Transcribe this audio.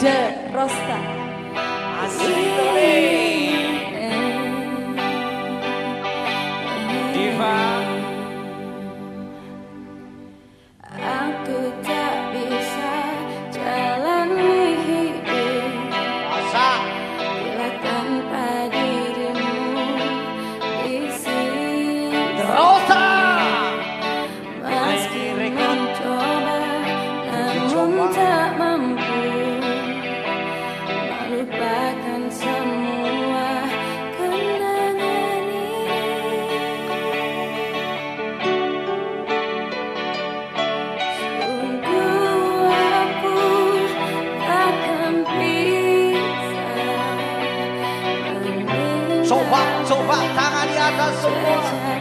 De Rosta. Sofa, sofa, tak.